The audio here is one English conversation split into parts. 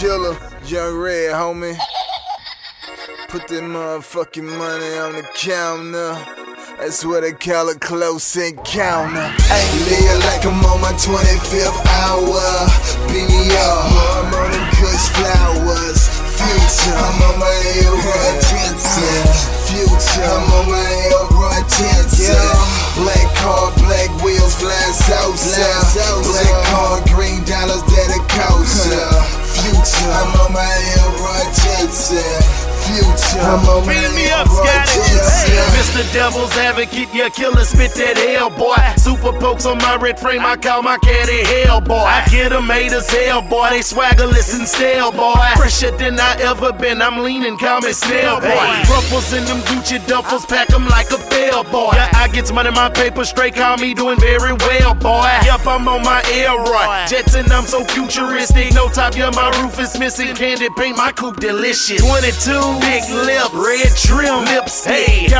killer, young red homie. Put that motherfucking money on the counter. That's what they call a close encounter. Ayy, live like I'm on my 25th hour. Beanie up, I'm on them kush flowers. Future, I'm on my Elroy Jetson. Future, I'm on my Elroy Jetson. Black car, black wheels, fly salsa. Black I'm on Beat me up. Jetson. Mr. Devil's Advocate, yeah, killer, spit that hell, boy. Super pokes on my red frame, I call my caddy hell, boy. I get them haters hell, boy. They swaggerless and stale, boy. Fresher than I ever been, I'm leaning, call me snail, boy. Ruffles in them Gucci duffels, pack them like a bell, boy. Yeah, I get money, my paper straight, call me doing very well, boy. Yup, I'm on my Elroy. Jets and I'm so futuristic, no top, yeah, my roof is missing. Candy paint, my coupe delicious. 22, big lip, red trim, hey.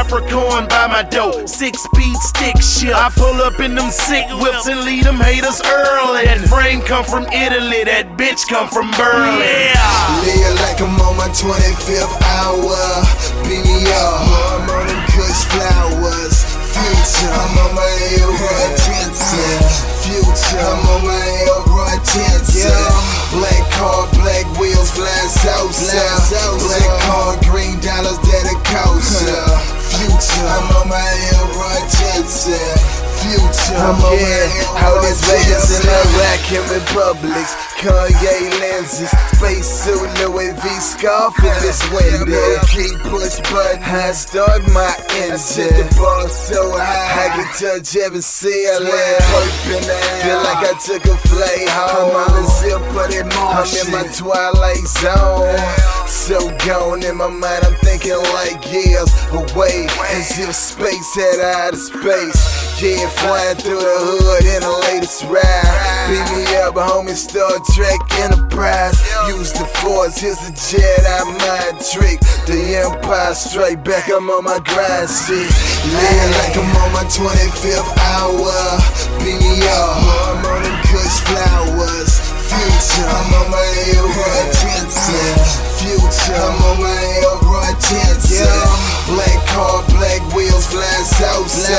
Capricorn by my dough, six speed stick shift. I pull up in them sick whips and lead them haters early. That frame come from Italy, that bitch come from Berlin. Yeah. Live like I'm on my 25th hour. Beanie up, I'm on them kush flowers. Future, I'm on my Elroy Jetson. Future, I'm on my Elroy Jetson. Black car, black wheels, fly salsa. Black I'm on my How Elroy Vegas in Tintin. Iraq and Republics. Kanye lenses, space suit, Louis V scarf in this window. Key push button, I start my engine. The bar so high, I can touch every ceiling. Purping Feel like I took a flight home. I'm in zip, but it I'm in my twilight zone. So gone in my mind, I'm thinking like years away. As if space had outer space. Yeah, flying through the hood in the latest ride. Beat me up, homie, Star Trek Enterprise. Use the force, here's the Jedi mind trick. The Empire straight back, I'm on my grind shit. Live like I'm on my 25th hour. Beanie up, I'm on them kush flowers. Future, I'm on my Elroy Jetson. Future, I'm on my Elroy Jetson. Black car, black wheels, fly salsa.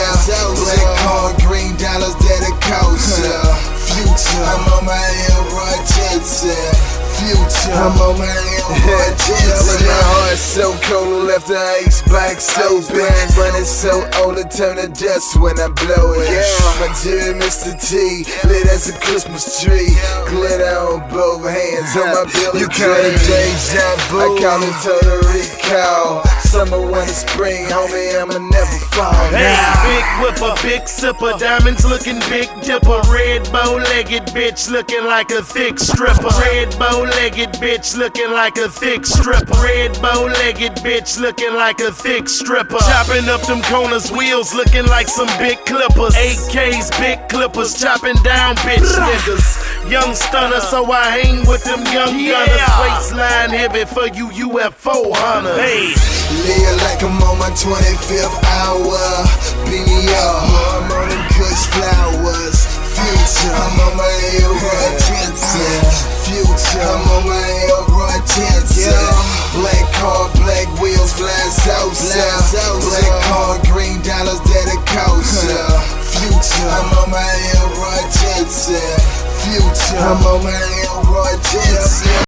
Black car, green dollars that it costs. Future, I'm on my Elroy Tintin. Future, I'm on my Elroy When my heart so cold, left the ice back so bad. Running so old, it turn to dust when I blow it. My dear Mr. T, lit as a Christmas tree. Glitter on both hands on my belly. You call it deja vu. I call it total recall. Summer, winter, spring, homie, I'ma never fall. Hey, big whipper, big sipper, diamonds looking big dipper, red bow legged bitch looking like a thick stripper. Red bow legged bitch looking like a thick stripper. Red bow legged bitch looking like a thick stripper. Chopping up them corners, wheels looking like some big clippers. AKs, big clippers, chopping down bitch niggas. Young stunner, so I hang with them young gunners. Waistline heavy for you UFO hunters. Hey. Live like I'm on my 25th hour. Beanie up, I'm on them kush flowers. Future, I'm on my Elroy Jetson. Future, I'm on my Elroy Jetson. Black car, black wheels, fly salsa. Black car, green dollars that it costs. Future, I'm on my Elroy Jetson future. I'm on my Roy royalty.